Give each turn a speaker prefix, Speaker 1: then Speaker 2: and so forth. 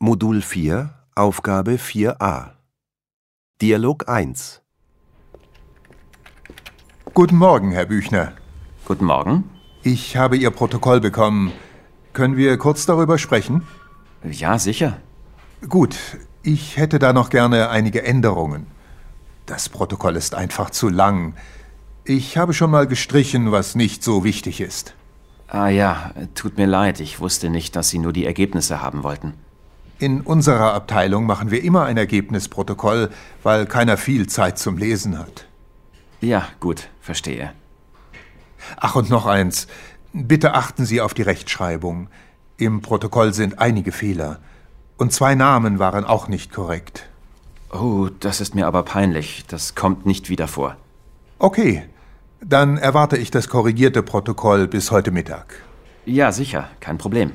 Speaker 1: Modul 4, Aufgabe 4a. Dialog 1.
Speaker 2: Guten Morgen, Herr Büchner.
Speaker 3: Guten Morgen.
Speaker 2: Ich habe Ihr Protokoll bekommen. Können wir kurz darüber sprechen?
Speaker 3: Ja, sicher.
Speaker 2: Gut, ich hätte da noch gerne einige Änderungen. Das Protokoll ist einfach zu lang. Ich habe schon mal gestrichen, was nicht so wichtig ist.
Speaker 3: Ah ja, tut mir leid, ich wusste nicht, dass Sie nur die Ergebnisse haben wollten.
Speaker 2: In unserer Abteilung machen wir immer ein Ergebnisprotokoll, weil keiner viel Zeit zum Lesen hat.
Speaker 3: Ja, gut, verstehe.
Speaker 2: Ach, und noch eins. Bitte achten Sie auf die Rechtschreibung. Im Protokoll sind einige Fehler. Und zwei Namen waren auch nicht korrekt.
Speaker 3: Oh, das ist mir aber peinlich. Das kommt nicht wieder vor.
Speaker 2: Okay, dann erwarte ich das korrigierte Protokoll bis heute Mittag.
Speaker 3: Ja, sicher, kein Problem.